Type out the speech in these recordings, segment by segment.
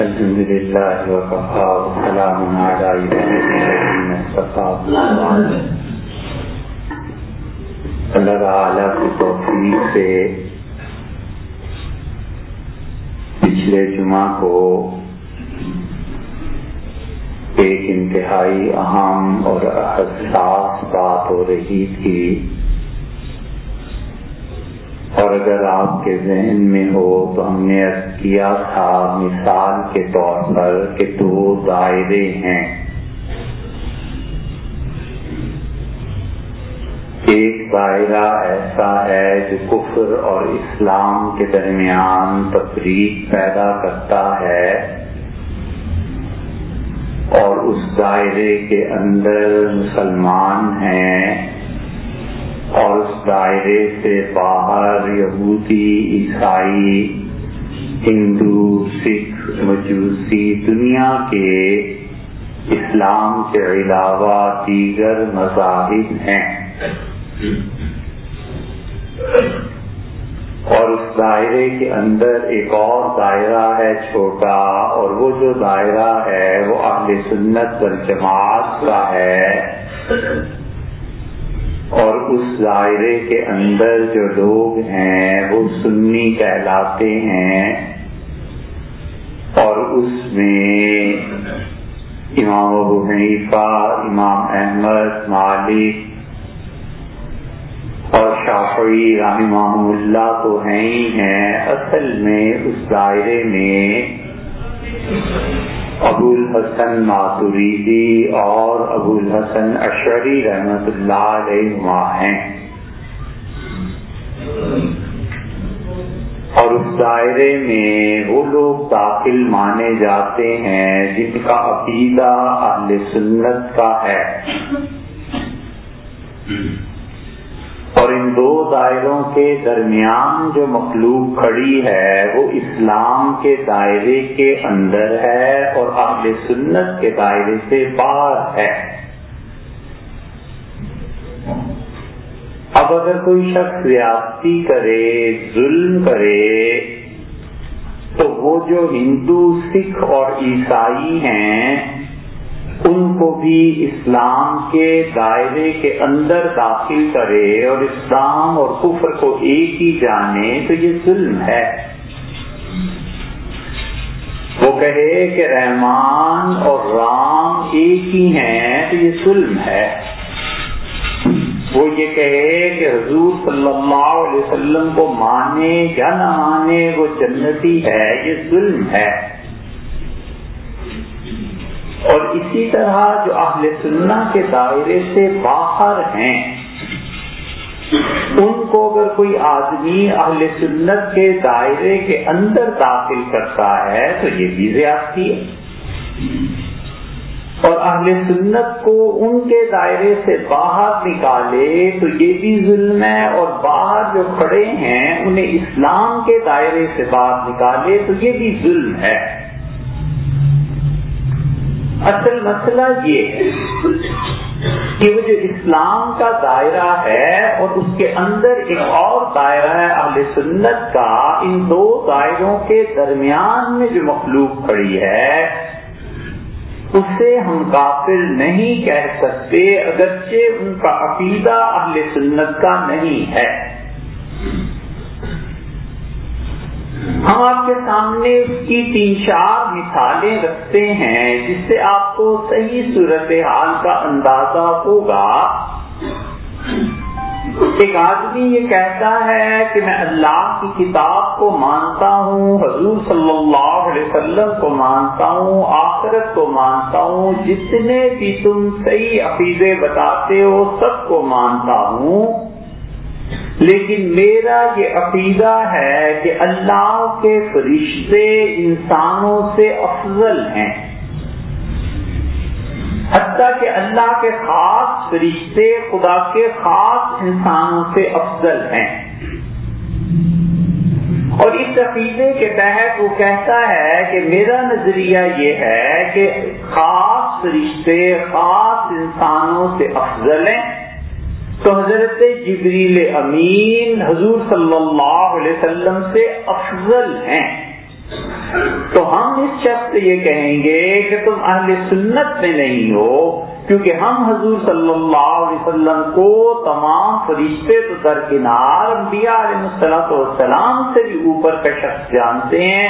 الحمد لله وكفى وسلام على عباده اصطفى اللہ تعالیٰ کی توفیق سے پچھلے جمعہ کو ایک انتہائی اہم اور حساس بات ہو رہی تھی اور اگر آپ کے ذہن میں ہو تو ہم نے کیا تھا، مثال کے طور پر کہ دو دائرے ہیں۔ ایک دائرہ ایسا ہے جو کفر اور اسلام کے درمیان تفریق پیدا کرتا ہے اور اس دائرے کے اندر مسلمان ہیں۔ اور اس دائرے سے باہر یہودی، عیسائی، ہندو، سکھ، مجوسی دنیا کے اسلام کے علاوہ دیگر مذاہب ہیں۔ اور اس دائرے کے اندر ایک اور دائرہ ہے چھوٹا، اور وہ جو دائرہ ہے وہ اہل سنت والجماعت کا ہے۔ اور اس دائرے کے اندر جو لوگ ہیں، وہ سنی کہلاتے ہیں اور اس میں امام ابو حنیفہ، امام احمد، مالک اور شافعی رحمہ اللہ تو ہیں ہی ہیں۔ اصل میں اس دائرے میں ابو الحسن ماتوریدی اور ابو الحسن اشری رحمت اللہ علیہ ہیں۔ اور اس دائرے میں وہ لوگ داخل مانے جاتے ہیں جن کا عقیدہ اہل سنت کا ہے۔ اور ان دو دائروں کے درمیان جو مخلوق کھڑی ہے، وہ اسلام کے دائرے کے اندر ہے اور اہل سنت کے دائرے سے باہر ہے۔ اب اگر کوئی شخص ریاستی کرے، ظلم کرے، تو وہ جو ہندو، سکھ اور عیسائی ہیں ان کو بھی اسلام کے دائرے کے اندر داخل کرے اور اسلام اور کفر کو ایک ہی جانے، تو یہ ظلم ہے۔ وہ کہے کہ رحمان اور رام ایک ہی ہیں، تو یہ ظلم ہے۔ وہ یہ کہے کہ حضور صلی اللہ علیہ وسلم کو مانے یا نہ مانے، وہ جنتی ہے، یہ ظلم ہے۔ اور اسی طرح جو اہل سننا کے دائرے سے باہر ہیں، ان کو اگر کوئی آدمی اہل سنت کے دائرے کے اندر داخل کرتا ہے، تو یہ بھی زیادتی ہے۔ اور اہل سنت کو ان کے دائرے سے باہر نکالے، تو یہ بھی ظلم ہے۔ اور باہر جو کھڑے ہیں، انہیں اسلام کے دائرے سے باہر نکالے، تو یہ بھی ظلم ہے۔ اصل مسئلہ یہ ہے کہ وہ جو اسلام کا دائرہ ہے اور اس کے اندر ایک اور دائرہ ہے اہل سنت کا، ان دو دائروں کے درمیان میں جو مخلوق کھڑی ہے، اسے ہم کافر نہیں کہہ سکتے اگرچہ ان کا عقیدہ اہل سنت کا نہیں ہے۔ ہم آپ کے سامنے اس کی تین چار مثالیں رکھتے ہیں جس سے آپ کو صحیح صورت حال کا اندازہ ہوگا۔ ایک آدمی یہ کہتا ہے کہ میں اللہ کی کتاب کو مانتا ہوں، حضور صلی اللہ علیہ وسلم کو مانتا ہوں، آخرت کو مانتا ہوں، جتنے بھی تم صحیح عقیدے بتاتے ہو سب کو مانتا ہوں۔ لیکن میرا یہ عقیدہ ہے کہ اللہ کے فرشتے انسانوں سے افضل ہیں۔ حتیٰ کہ اللہ کے خاص فرشتے خدا کے خاص انسانوں سے افضل ہیں۔ اور اس عقیدے کے تحت وہ کہتا ہے کہ میرا نظریہ یہ ہے کہ خاص فرشتے خاص انسانوں سے افضل ہیں۔ تو حضرت جبریل امین حضور صلی اللہ علیہ وسلم سے افضل ہیں۔ تو ہم اس شخص سے یہ کہیں گے کہ تم اہل سنت میں نہیں ہو، کیونکہ ہم حضور صلی اللہ علیہ وسلم کو تمام فرشتے تو درکنار انبیاء علیہ والسلام سے بھی اوپر کا شخص جانتے ہیں۔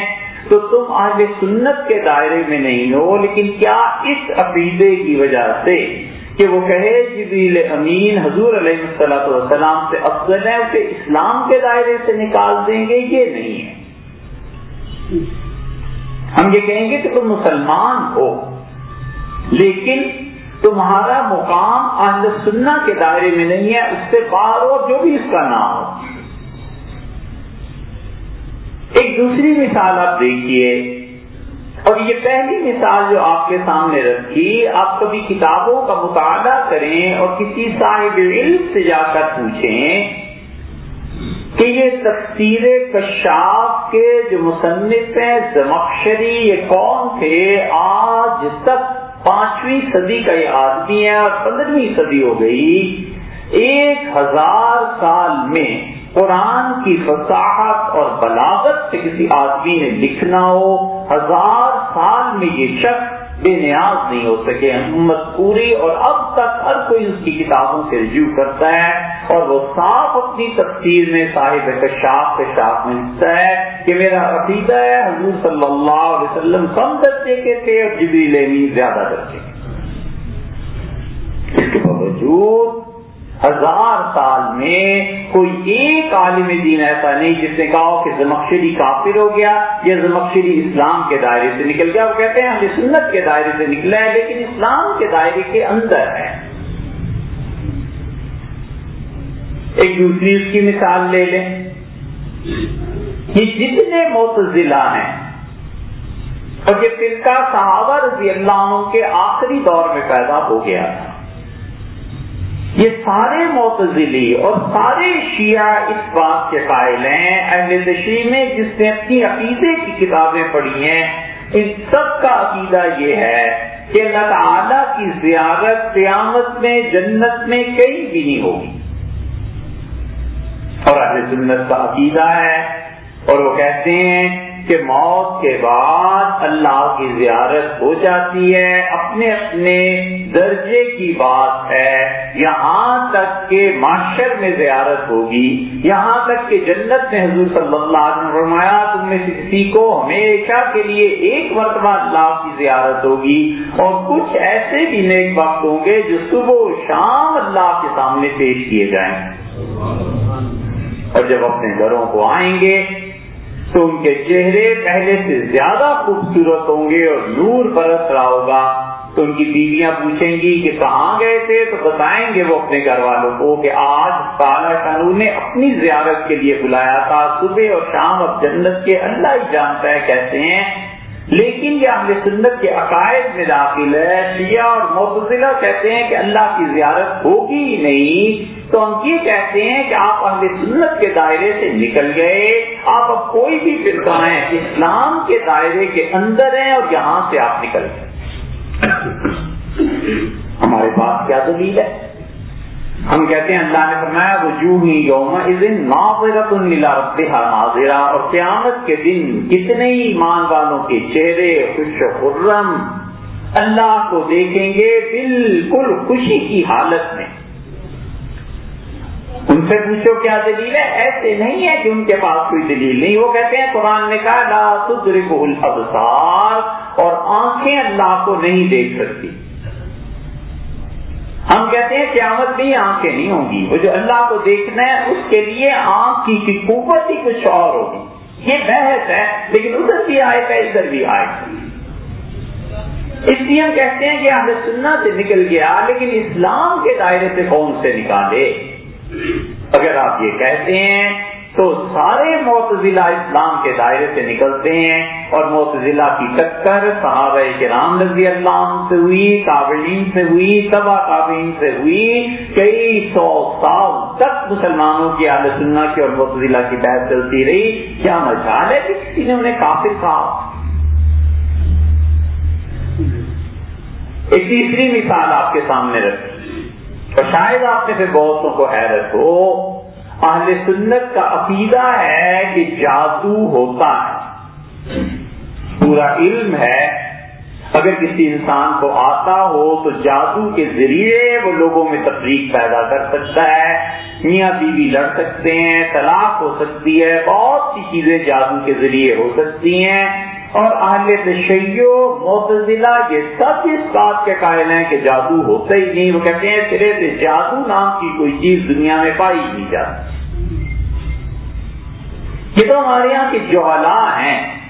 تو تم آج سنت کے دائرے میں نہیں ہو، لیکن کیا اس عقیدے کی وجہ سے کہ وہ کہے جبریل امین حضور علیہ السلط والسلام سے افضل ہے اسے اسلام کے دائرے سے نکال دیں گے یہ نہیں ہے۔ ہم یہ کہیں گے کہ تم مسلمان ہو، لیکن تمہارا مقام اہل سننا کے دائرے میں نہیں ہے، اس سے باہر ہو جو بھی اس کا نام ہو۔ ایک دوسری مثال آپ دیکھیے۔ اور یہ پہلی مثال جو آپ کے سامنے رکھی، آپ کبھی کتابوں کا مطالعہ کریں اور کسی صاحب علم سے جا کر پوچھیں کہ یہ تفسیر کشاف کے جو مصنف ہیں، زمخشری، یہ کون تھے؟ آج تک پانچویں صدی کا یہ آدمی ہے اور پندرہویں صدی ہو گئی۔ ایک ہزار سال میں قرآن کی فصاحت اور بلاغت سے کسی آدمی نے لکھنا ہو، ہزار سال میں یہ شخص بے نیاز نہیں ہو سکے۔ امت پوری اور اب تک ہر کوئی اس کی کتابوں سے رجوع کرتا ہے اور وہ صاف اپنی تفصیل میں صاحب کشاف کشاف میں لکھتا ہے کہ میرا عقیدہ ہے، حضور صلی اللہ علیہ وسلم کم درجے کے تھے اور جبری لیمی زیادہ درجے اس کے باوجود ہزار سال میں کوئی ایک عالم دین ایسا نہیں جس نے کہا کہ زمخشری کافر ہو گیا یا زمخشری اسلام کے دائرے سے نکل گیا۔ وہ کہتے ہیں ہم سنت کے دائرے سے نکلا ہے لیکن اسلام کے دائرے کے اندر ہے۔ ایک دوسری اس کی مثال لے لیں۔ یہ جتنے متضلع ہیں اور یہ فرقہ صحابہ رضی اللہ عنہ کے آخری دور میں پیدا ہو گیا تھا۔ یہ سارے معتزلی اور سارے شیعہ اس بات کے قائل ہیں، اہل تشریح میں جس نے اپنی عقیدے کی کتابیں پڑھی ہیں، ان سب کا عقیدہ یہ ہے کہ اللہ تعالیٰ کی زیارت قیامت میں، جنت میں کہیں بھی نہیں ہوگی۔ اور اہل سنت کا عقیدہ ہے، اور وہ کہتے ہیں کہ موت کے بعد اللہ کی زیارت ہو جاتی ہے، اپنے اپنے درجے کی بات ہے۔ یہاں تک کہ معاشر میں زیارت ہوگی۔ یہاں تک کہ جنت میں حضور صلی اللہ علیہ وسلم فرمایا، تم میں سے کسی کو ہمیشہ کے لیے ایک مرتبہ اللہ کی زیارت ہوگی۔ اور کچھ ایسے بھی نیک وقت ہوں گے جو صبح و شام اللہ کے سامنے پیش کیے جائیں۔ اور جب اپنے گھروں کو آئیں گے تو ان کے چہرے پہلے سے زیادہ خوبصورت ہوں گے اور نور برس رہا ہوگا۔ تو ان کی بیویاں پوچھیں گی کہ کہاں گئے تھے؟ تو بتائیں گے وہ اپنے گھر والوں کو کہ آج کالا شاہ نے اپنی زیارت کے لیے بلایا تھا۔ صبح اور شام اب جنت کے اللہ ہی جانتا ہے کہتے ہیں۔ لیکن یہ اہل سنت کے عقائد میں داخل ہے۔ شیعہ اور متضلہ کہتے ہیں کہ اللہ کی زیارت ہوگی ہی نہیں۔ تو ہم یہ کہتے ہیں کہ آپ اہل سنت کے دائرے سے نکل گئے۔ آپ اب کوئی بھی فرقہ ہیں اسلام کے دائرے کے اندر ہیں اور یہاں سے آپ نکل گئے۔ ہمارے پاس کیا دلیل ہے؟ ہم کہتے ہیں اللہ نے فرمایا وجوہ ہی یوم معذرت ناظرہ اور قیامت کے دن کتنے ہی ایمان والوں کے چہرے خوش خرم اللہ کو دیکھیں گے بالکل خوشی کی حالت میں۔ ان سے پوچھو کیا دلیل ہے؟ ایسے نہیں ہے کہ ان کے پاس کوئی دلیل نہیں۔ وہ کہتے ہیں، قرآن نے کہا، لا تدرک الابصار، اور آنکھیں اللہ کو نہیں دیکھ سکتی۔ ہم کہتے ہیں، قیامت بھی آنکھیں نہیں ہوں گی۔ وہ جو اللہ کو دیکھنا ہے، اس کے لیے آنکھ کی قوت ہی کچھ اور ہوگی۔ یہ بحث ہے، لیکن ادھر بھی آئے گا ادھر بھی آئے گا اس لیے ہم کہتے ہیں کہ آج سننا سے نکل گیا، لیکن اسلام کے دائرے سے کون سے نکالے؟ اگر آپ یہ کہتے ہیں تو سارے معتزلہ اسلام کے دائرے سے نکلتے ہیں اور معتزلہ کی ٹکر صحابہ کرام رضی اللہ سے ہوئی، تابعین سے ہوئی، سبا تابعین سے ہوئی، کئی سو سال تک مسلمانوں کی عادت سننا کی اور معتزلہ کی بحث چلتی رہی۔ کیا مجال ہے کہ کسی نے انہیں کافر کہا؟ ایک تیسری مثال آپ کے سامنے رکھی اور شاید آپ میں سے بہتوں کو حیرت ہو، اہل سنت کا عقیدہ ہے کہ جادو ہوتا ہے۔ پورا علم ہے۔ اگر کسی انسان کو آتا ہو تو جادو کے ذریعے وہ لوگوں میں تفریق پیدا کر سکتا ہے۔ میاں بیوی لڑ سکتے ہیں، طلاق ہو سکتی ہے، بہت سی چیزیں جادو کے ذریعے ہو سکتی ہیں۔ اور اہل تشیع معتزلہ یہ سب اس بات کے قائل ہیں کہ جادو ہوتا ہی نہیں۔ وہ کہتے ہیں سرے سے جادو نام کی کوئی چیز دنیا میں پائی نہیں جاتی۔ یہ تو ہمارے یہاں کے جوہلا ہیں۔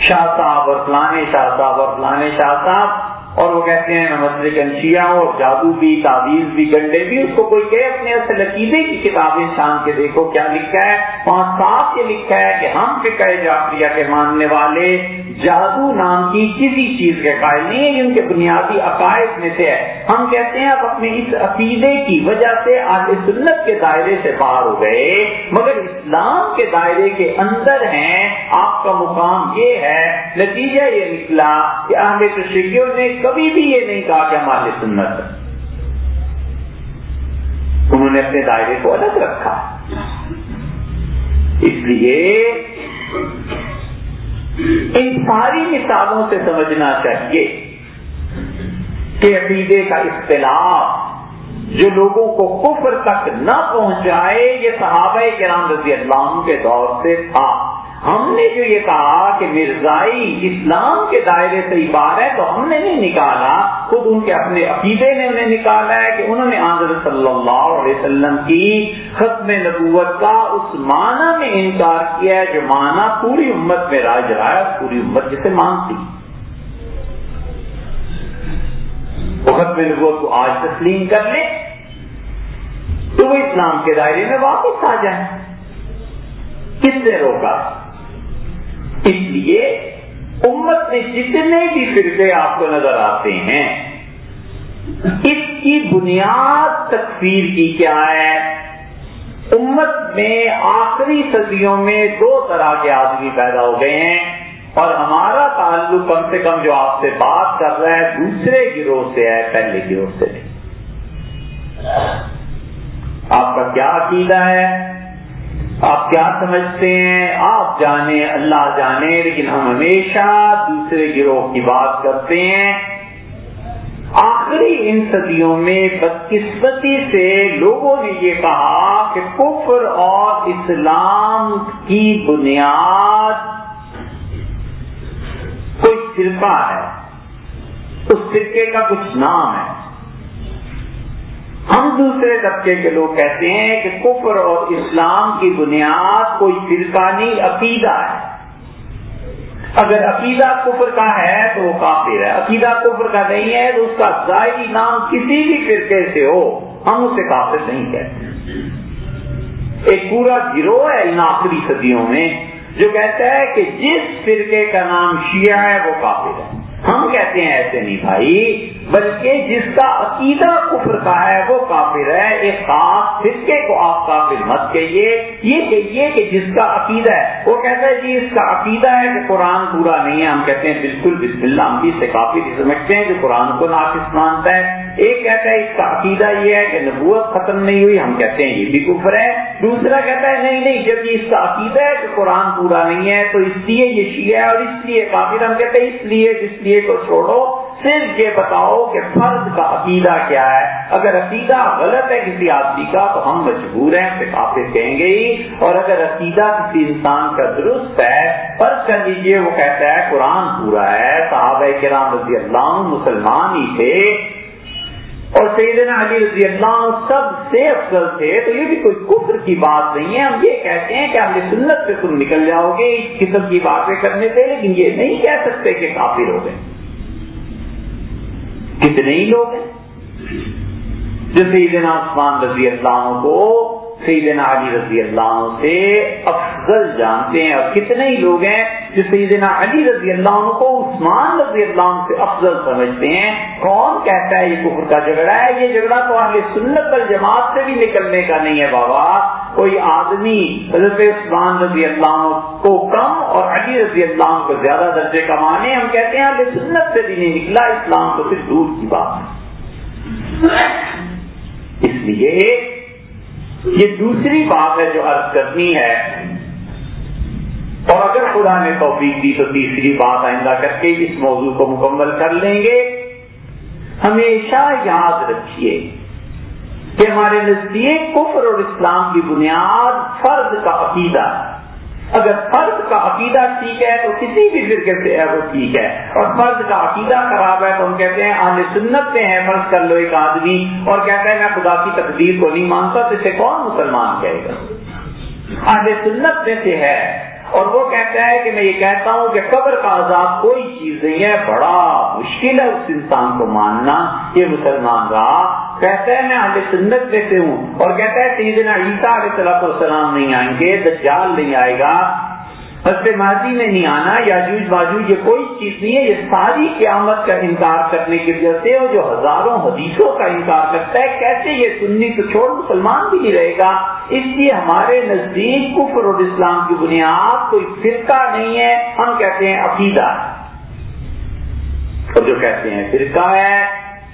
شاہ صاحب اور فلانے شاہ صاحب اور فلانے شاہ صاحب اور وہ کہتے ہیں، میں مسئلے کنشیا ہوں، اور جادو بھی، تعویذ بھی، گنڈے بھی، اس کو کوئی کہے اپنے اصل عقیدے کی کتابیں شان کے دیکھو کیا لکھا ہے۔ پانچ صاف یہ لکھا ہے کہ ہم فکر جعفریہ کے ماننے والے جادو نام کی کسی چیز کے قائل نہیں ہے ان کے بنیادی عقائد میں سے ہے۔ ہم کہتے ہیں آپ اپنے اس عقیدے کی وجہ سے آج سنت کے دائرے سے باہر ہو گئے۔ مگر اسلام کے دائرے کے اندر ہیں۔ آپ کا مقام یہ ہے، نتیجہ یہ نکلا کہ اہل تشریحوں نے کبھی بھی یہ نہیں کہا کہ ہمارے سنت انہوں نے اپنے دائرے کو الگ رکھا۔ اس لیے ان ساری مثالوں سے سمجھنا چاہیے کہ عقیدے کا اختلاف جو لوگوں کو کفر تک نہ پہنچائے، یہ صحابہ کرام رضی اللہ عنہ کے دور سے تھا۔ ہم نے جو یہ کہا کہ مرزائی اسلام کے دائرے سے بار ہے، تو ہم نے نہیں نکالا، خود ان کے اپنے عقیدے نے انہیں نکالا ہے کہ انہوں نے آنظر صلی اللہ علیہ وسلم کی ختم نبوت کا اس معنی میں انکار کیا ہے، جو معنی پوری امت میں راج رہا ہے، پوری امت جسے مانتی۔ وہ ختم نبوت کو آج تسلیم کر لے تو وہ اسلام کے دائرے میں واپس آ جائیں۔ کس نے روکا؟ اس لیے امت میں جتنے بھی فرقے آپ کو نظر آتے ہیں، اس کی بنیاد تکفیر کی کیا ہے؟ امت میں آخری صدیوں میں دو طرح کے آدمی پیدا ہو گئے ہیں اور ہمارا تعلق کم سے کم جو آپ سے بات کر رہا ہے، دوسرے گروہ سے ہے، پہلے گروہ سے نہیں۔ آپ کا کیا عقیدہ ہے؟ آپ کیا سمجھتے ہیں؟ آپ جانے، اللہ جانے، لیکن ہم ہمیشہ دوسرے گروہ کی بات کرتے ہیں۔ آخری ان صدیوں میں بدقسمتی سے لوگوں نے یہ کہا کہ کفر اور اسلام کی بنیاد کوئی فرقہ ہے۔ اس فرقے کا کچھ نام ہے۔ ہم دوسرے طبقے کے لوگ کہتے ہیں کہ کفر اور اسلام کی بنیاد کوئی فرقانی عقیدہ ہے۔ اگر عقیدہ کفر کا ہے تو وہ کافر ہے، عقیدہ کفر کا نہیں ہے تو اس کا ظاہری نام کسی بھی فرقے سے ہو، ہم اسے کافر نہیں کہتے۔ ایک پورا گروہ ہے ان آخری صدیوں میں جو کہتا ہے کہ جس فرقے کا نام شیعہ ہے وہ کافر ہے۔ ہم کہتے ہیں ایسے نہیں بھائی بلکہ جس کا عقیدہ کفر کا ہے وہ کافر ہے، ایک خاص فرقے کو آپ کافر مت کہیے۔ یہ کہیے کہ جس کا عقیدہ ہے، وہ کہتا ہے جی اس کا عقیدہ ہے کہ قرآن پورا نہیں ہے۔ ہم کہتے ہیں بالکل بسم اللہ، ہم بھی سے کافی سمجھتے ہیں جو قرآن کو ناقص مانتا ہے۔ ایک کہتا ہے اس کا عقیدہ یہ ہے کہ نبوت ختم نہیں ہوئی، ہم کہتے ہیں یہ بھی کفر ہے۔ دوسرا کہتا ہے نہیں نہیں، جب یہ اس کا عقیدہ ہے کہ قرآن پورا نہیں ہے، تو اس لیے یہ شیعہ ہے اور اس لیے کافر۔ ہم کہتے ہیں اس لیے، جس لیے کو چھوڑو۔ صرف یہ بتاؤ کہ فرد کا عقیدہ کیا ہے؟ اگر عقیدہ غلط ہے کسی آدمی کا تو ہم مجبور ہیں پھر کافر کہیں گے ہی۔ اور اگر عقیدہ کسی انسان کا درست ہے، فرض کر لیجیے وہ کہتا ہے، قرآن پورا ہے، صحابہ کرام رضی اللہ مسلمان ہی تھے۔ اور سیدنا علی رضی اللہ سب سے افضل تھے۔ تو یہ بھی کوئی کفر کی بات نہیں ہے۔ ہم یہ کہتے ہیں کہ ہم سنت سے تم نکل جاؤ گے، اس قسم کی باتیں کرنے سے، لیکن یہ نہیں کہہ سکتے کہ کافر ہو گئے۔ کتنے ہی لوگ ہیں؟ جو سیدنا عثمان رضی اللہ کو، سیدنا علی رضی اللہ عنہ سے افضل جانتے ہیں اور کتنے ہی لوگ ہیں جو سیدنا علی رضی اللہ عنہ کو عثمان رضی اللہ عنہ سے افضل سمجھتے ہیں، کون کہتا ہے یہ کفر کا جھگڑا ہے؟ یہ جھگڑا تو آگے سنت الجماعت سے بھی نکلنے کا نہیں ہے بابا۔ کوئی آدمی حضرت عثمان رضی اللہ عنہ کو کم اور علی رضی اللہ عنہ کو زیادہ درجے کا مانے، ہم کہتے ہیں آگے سنت سے بھی نہیں نکلا، اسلام تو پھر دور کی بات ہے۔ اس لیے یہ دوسری بات ہے جو عرض کرنی ہے۔ اور اگر خدا نے توفیق دی تو تیسری بات آئندہ کر کے اس موضوع کو مکمل کر لیں گے۔ ہمیشہ یاد رکھیے کہ ہمارے نزدیک کفر اور اسلام کی بنیاد فرد کا عقیدہ اگر فرد کا عقیدہ ٹھیک ہے تو کسی بھی فرقے سے ہے وہ ٹھیک ہے اور فرد کا عقیدہ خراب ہے تو ہم کہتے ہیں آج سنت سے ہیں فرض کر لو ایک آدمی اور کہتا ہے میں خدا کی تقدیر کو نہیں مانتا، تو اسے کون مسلمان کہے گا؟ آج سنت میں سے ہے۔ اور وہ کہتا ہے کہ میں یہ کہتا ہوں کہ قبر کا عذاب کوئی چیز نہیں ہے، بڑا مشکل ہے اس انسان کو ماننا، یہ مسلمان رہا۔ کہتا ہے، میں آگے سنت میں سے ہوں۔ اور کہتا ہے، سیدنا عیسیٰ علیہ السلام نہیں آئیں گے، دجال نہیں آئے گا۔ ماضی میں نہیں آنا، یاجوج باجوج یہ کوئی چیز نہیں ہے، یہ ساری قیامت کا انکار کرنے کی وجہ سے جو ہزاروں حدیثوں کا انکار کرتا ہے، کیسے یہ سننی تو چھوڑ، مسلمان بھی نہیں رہے گا؟ اس لیے ہمارے نزدیک کفر اور اسلام کی بنیاد کوئی فرقہ نہیں ہے، ہم کہتے ہیں عقیدہ۔ اور جو کہتے ہیں فرقہ ہے،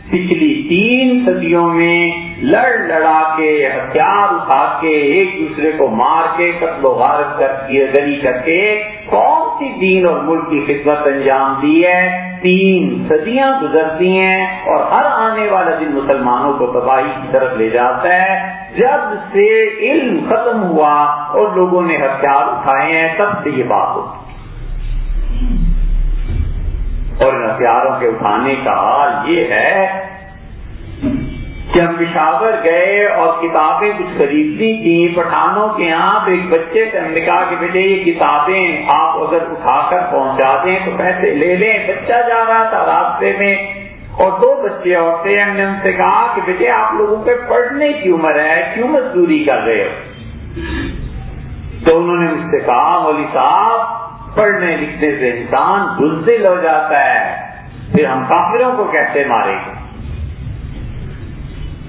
پچھلی تین صدیوں میں لڑ لڑا کے ہتھیار اٹھا کے ایک دوسرے کو مار کے قتل و غارت کر کے گلی کر کے کون سی دین اور ملک کی خدمت انجام دی ہے؟ تین صدیاں گزرتی ہیں اور ہر آنے والا دن مسلمانوں کو تباہی کی طرف لے جاتا ہے۔ جب سے علم ختم ہوا اور لوگوں نے ہتھیار اٹھائے ہیں، تب سے یہ بات ہوتی اور ان ہتھیاروں کے اٹھانے کا حال یہ ہے کہ ہم پشاور گئے اور کتابیں کچھ خریدنی تھی پٹھانوں کے یہاں ایک بچے سے ہم نے کہا کہ بیٹے یہ کتابیں آپ اگر اٹھا کر پہنچا دیں تو پیسے لے لیں۔ بچہ جا رہا تھا راستے میں اور دو بچے اور تھے ہم نے ان سے کہا کہ بیٹے آپ لوگوں پہ پڑھنے کی عمر ہے، کیوں مزدوری کر رہے ہو؟ تو انہوں نے مجھ سے کہا مولی صاحب، پڑھنے لکھنے سے انسان بزدل ہو جاتا ہے، پھر ہم کافروں کو کیسے مارے گے؟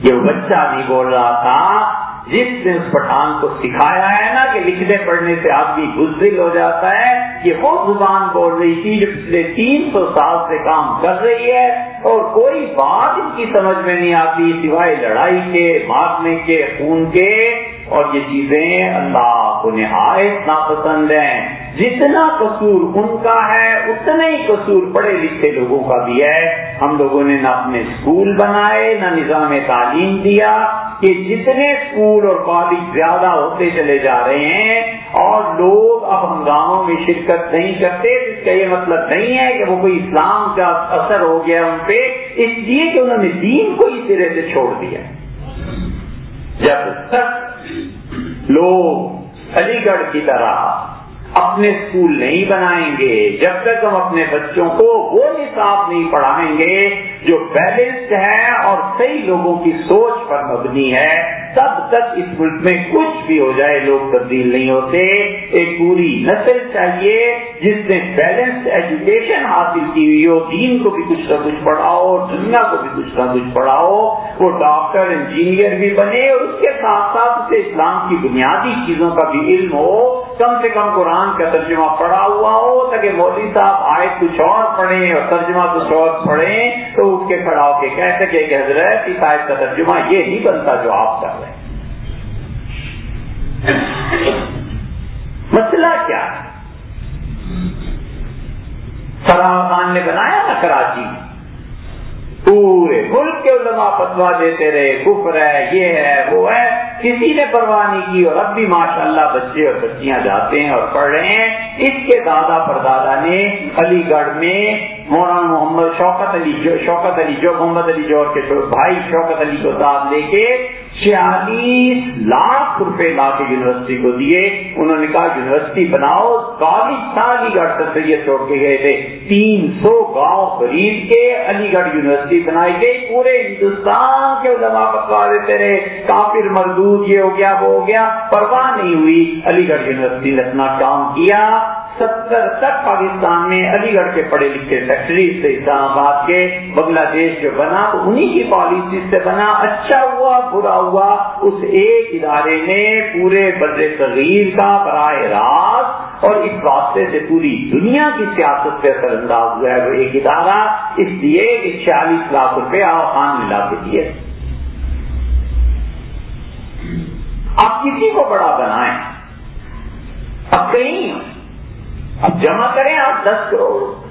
یہ بچہ نہیں بول رہا تھا، جس نے اس پٹھان کو سکھایا ہے نا کہ لکھنے پڑھنے سے آدمی بزدل ہو جاتا ہے، یہ وہ زبان بول رہی تھی جو پچھلے تین سو سال سے کام کر رہی ہے۔ اور کوئی بات ان کی سمجھ میں نہیں آتی، سوائے لڑائی کے، مارنے کے، خون کے۔ اور یہ چیزیں اللہ کو نہایت ناپسند ہیں۔ جتنا قصور ان کا ہے، اتنا ہی قصور پڑھے لکھے لوگوں کا بھی ہے۔ ہم لوگوں نے نہ اپنے اسکول بنائے، نہ نظام تعلیم دیا کہ جتنے اسکول اور کالج زیادہ ہوتے چلے جا رہے ہیں اور لوگ اب ہنگاموں میں شرکت نہیں کرتے اس کا یہ مطلب نہیں ہے کہ وہ کوئی اسلام کا اثر ہو گیا ان پہ، اس لیے کہ انہوں نے دین کو اس طرح سے چھوڑ دیا۔ جب تک لوگ علی گڑھ کی طرح اپنے اسکول نہیں بنائیں گے، جب تک ہم اپنے بچوں کو وہ نصاب نہیں پڑھائیں گے جو بیلنسڈ ہے اور صحیح لوگوں کی سوچ پر مبنی ہے۔ تب تک اس ملک میں کچھ بھی ہو جائے، لوگ تبدیل نہیں ہوتے۔ ایک پوری نسل چاہیے جس نے بیلنس ایجوکیشن حاصل کی ہوئی ہو، دین کو بھی کچھ نہ کچھ پڑھاؤ، دنیا کو بھی کچھ نہ کچھ پڑھاؤ۔ وہ ڈاکٹر انجینئر بھی بنے اور اس کے ساتھ ساتھ اسے اسلام کی بنیادی چیزوں کا بھی علم ہو۔ کم سے کم قرآن کا ترجمہ پڑھا ہوا ہو تاکہ مودی صاحب آئے کچھ اور پڑھیں اور ترجمہ کچھ اور پڑھیں تو اس کے کھڑا ہو کے کہہ سکے کہ حضرت صاحب کا ترجمہ یہ نہیں بنتا جو آپ کر رہے کراچی پورے ملک کے علماء فتوا دیتے رہے، کفر ہے، یہ ہے، وہ ہے۔ کسی نے پرواہ نہیں کی اور اب بھی ماشاء اللہ بچے اور بچیاں جاتے ہیں اور پڑھ رہے ہیں۔ اس کے دادا پر دادا نے علی گڑھ میں مولانا محمد شوکت علی جو شوکت علی جو، محمد علی جوہر کے بھائی شوکت علی کو داد لے کے چھیالیس لاکھ روپے لا کے یونیورسٹی کو دیے۔ انہوں نے کہا، یونیورسٹی بناؤ۔ کالج تھا علی گڑھ سے سید چھوڑ کے گئے تھے۔ تین سو گاؤں خرید کے علی گڑھ یونیورسٹی بنائی گئی۔ پورے ہندوستان کے علماء پکوا دیتے رہے۔ کافر مردود، یہ ہو گیا، وہ ہو گیا۔ پرواہ نہیں ہوئی۔ علی گڑھ یونیورسٹی نے اپنا کام کیا۔ ستر تک پاکستان میں علی گڑھ کے پڑھے لکھے فیکٹری سے اسلام آباد کے بنگلہ دیش جو بنا تو انہی کی پالیسی سے بنا اچھا ہوا، برا ہوا، اس ایک ادارے نے پورے بر صغیر کا براہ راست اور اس واسطے سے پوری دنیا کی سیاست پہ اثر انداز ہوا ہے۔ وہ ایک ادارہ اس لیے کہ چھیالیس لاکھ روپے خان ملا کے دیے۔ آپ کسی کو بڑا بنائیں۔ اب کہیں اب جمع کریں آپ دس کروڑ۔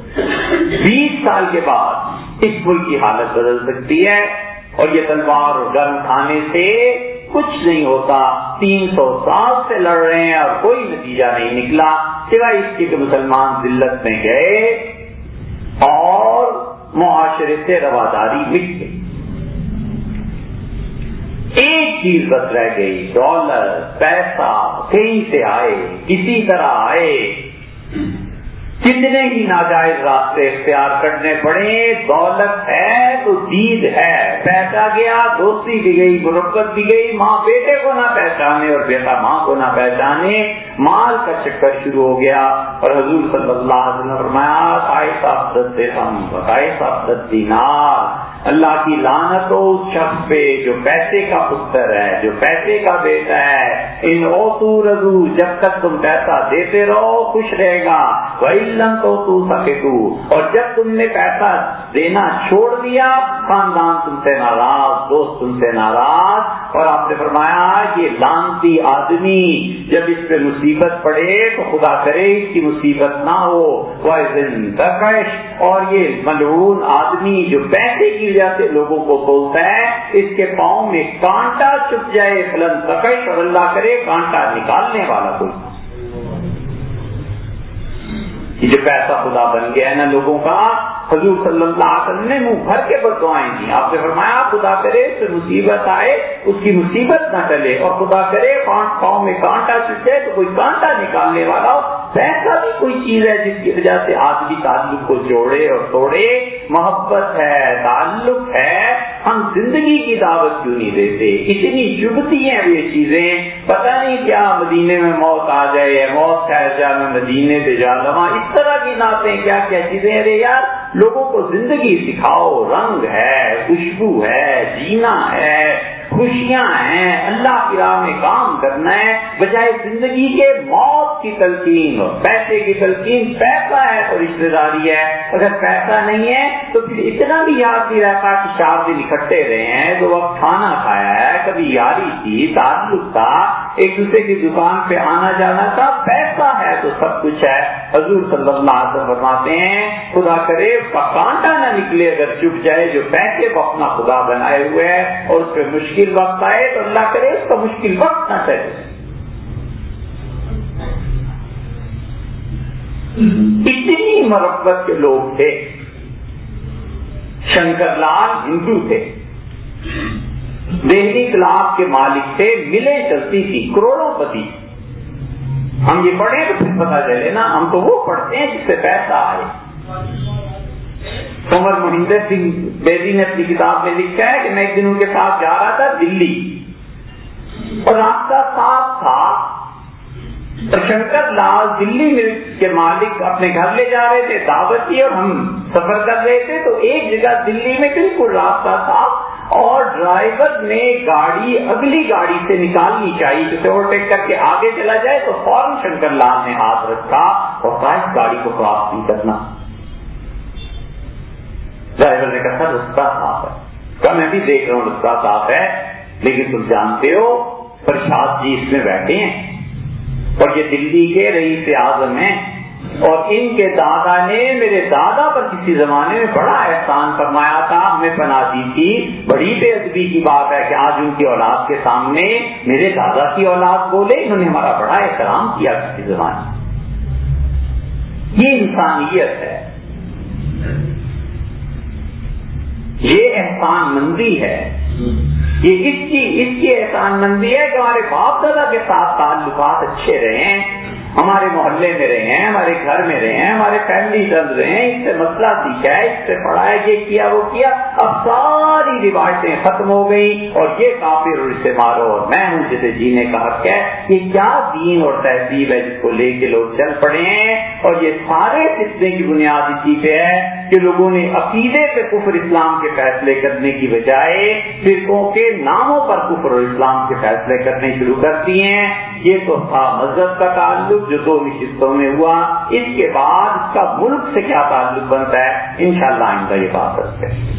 بیس سال کے بعد اس ملک کی حالت بدل سکتی ہے اور یہ تلوار گرم کھانے سے کچھ نہیں ہوتا۔ تین سو سال سے لڑ رہے ہیں اور کوئی نتیجہ نہیں نکلا سوائے اس کی کہ مسلمان ذلت میں گئے اور معاشرے سے رواداری مٹ گئی۔ ایک چیز بس رہ گئی، ڈالر، پیسہ، کہیں سے آئے کسی طرح آئے۔ کتنے ہی ناجائز راستے اختیار کرنے پڑے، دولت ہے تو دید ہے، پیسہ گیا، دوستی بھی گئی مربت بھی گئی، ماں بیٹے کو نہ پہچانے اور بیٹا ماں کو نہ پہچانے۔ مال کا چکر شروع ہو گیا اور حضور صلی اللہ علیہ وسلم فرمایا دینار اللہ کی لانت ہو اس شخص پہ جو پیسے کا پتر ہے، جو پیسے کا بیٹا ہے۔ ان اوتو رضو، جب تک تم پیسہ دیتے رہو، خوش رہے گا۔ تو تو سکے تو اور جب تم نے پیسہ دینا چھوڑ دیا، خاندان تم سے ناراض، دوست تم سے ناراض، اور آپ نے فرمایا یہ لانتی آدمی جب اس پہ مصیبت پڑے تو خدا کرے اس کی مصیبت نہ ہو۔ وہ اور یہ ملعون آدمی جو پیسے کی وجہ سے لوگوں کو بولتا ہے، اس کے پاؤں میں کانٹا چپ جائے، فلن تکش اور اللہ کرے کانٹا نکالنے والا کوئی۔ جو پیسہ خدا بن گیا ہے نا لوگوں کا حضور صلی اللہ علیہ وسلم نے منہ بھر کے بدوائیں دی آپ نے فرمایا، خدا کرے اس مصیبت آئے، اس کی مصیبت نہ چلے اور خدا کرے پاؤں میں کانٹا چلے تو کوئی کانٹا نکالنے والا ہو۔ پیسہ بھی کوئی چیز ہے جس کی وجہ سے آدمی تعلق کو جوڑے اور توڑے۔ محبت ہے، تعلق ہے۔ ہم زندگی کی دعوت کیوں نہیں دیتے؟ اتنی چبھتی ہیں یہ چیزیں۔ پتہ نہیں کیا مدینے میں موت آ جائے، موت ٹھہر جا میں مدینے پہ جا لوا اس طرح کی نعتیں کیا کیا چیزیں ارے یار لوگوں کو زندگی سکھاؤ رنگ ہے خوشبو ہے جینا ہے خوشیاں ہیں، اللہ کی راہ میں کام کرنا ہے، بجائے زندگی کے موت کی تلقین، پیسے کی تلقین، پیسہ ہے تو رشتے داری ہے۔ اگر پیسہ نہیں ہے تو پھر اتنا بھی یاد نہیں رہتا کہ چار دن اکٹھے رہے ہیں دو وقت کھانا کھایا ہے، کبھی یاری تھی، تعلق تھا، ایک دوسرے کی دکان پہ آنا جانا تھا، پیسہ ہے تو سب کچھ ہے۔ حضور صلی اللہ علیہ وسلم فرماتے ہیں، خدا کرے کانٹا نہ نکلے اگر چپ جائے، جو پیسے کو اپنا خدا بنائے ہوئے ہے اور اس پہ مشکل وقت آئے تو اللہ کرے اس کا مشکل وقت نہ چلے اتنی مربت کے لوگ تھے۔ شنکر لال ہندو تھے۔ دہلی کلاب کے مالک تھے ملے چلتی تھی، کروڑوں پتی۔ ہم یہ پڑھیں تو پھر پتا چلے نا، ہم تو وہ پڑھتے ہیں جس سے پیسہ آئے۔ عمر مہندر سنگھ بیدی نے اپنی کتاب میں لکھا ہے کہ میں ایک دن ان کے ساتھ جا رہا تھا دلی۔ اور راستہ صاف تھا۔ شنکر لال دلی میں کے مالک اپنے گھر لے جا رہے تھے دعوتی اور ہم سفر کر رہے تھے۔ تو ایک جگہ دلی میں بالکل راستہ تھا اور ڈرائیور نے گاڑی، اگلی گاڑی سے نکالنی چاہیے جسے اوورٹیک کر کے آگے چلا جائے تو فوراً شنکر لال نے ہاتھ رکھا اور گاڑی کو کراس نہیں کرنا۔ ڈرائیور نے کہا رستہ صاف ہے۔ کہا، میں بھی دیکھ رہا ہوں رستہ صاف ہے، لیکن تم جانتے ہو پرشاد جی اس میں بیٹھے ہیں۔ اور یہ دلی کے رئیس اعظم ہیں۔ اور ان کے دادا نے میرے دادا پر کسی زمانے میں بڑا احسان فرمایا تھا، ہمیں بنا دی تھی۔ بڑی بے ادبی کی بات ہے کہ آج ان کی اولاد کے سامنے میرے دادا کی اولاد بولے، انہوں نے ہمارا بڑا احترام کیا کسی زمانے یہ انسانیت ہے۔ یہ احسان مندی ہے۔ یہ اس کی اس کی احسان مندی ہے کہ ہمارے باپ دادا کے ساتھ تعلقات اچھے رہے ہیں، ہمارے محلے میں رہے ہیں، ہمارے گھر میں رہے ہیں، ہمارے فیملی چل رہے ہیں، اس سے مسئلہ سیکھا ہے، اس سے پڑھا ہے، یہ کیا وہ کیا؟ اب ساری روایتیں ختم ہو گئی اور یہ کافی اور اسے مارو اور میں ہوں جسے جینے کا حق ہے یہ کیا دین اور تہذیب ہے جس کو لے کے لوگ چل پڑے ہیں اور یہ سارے فتنے کی بنیاد اسی پہ ہے کہ لوگوں نے عقیدے پہ کفر اسلام کے فیصلے کرنے کی بجائے فرقوں کے ناموں پر کفر اور اسلام کے فیصلے کرنے شروع کر دیے ہیں۔ یہ تو تھا مذہب کا تعلق جو دو نشستوں میں ہوا۔ اس کے بعد اس کا ملک سے کیا تعلق بنتا ہے؟ انشاءاللہ شاء اللہ یہ بات رکھتے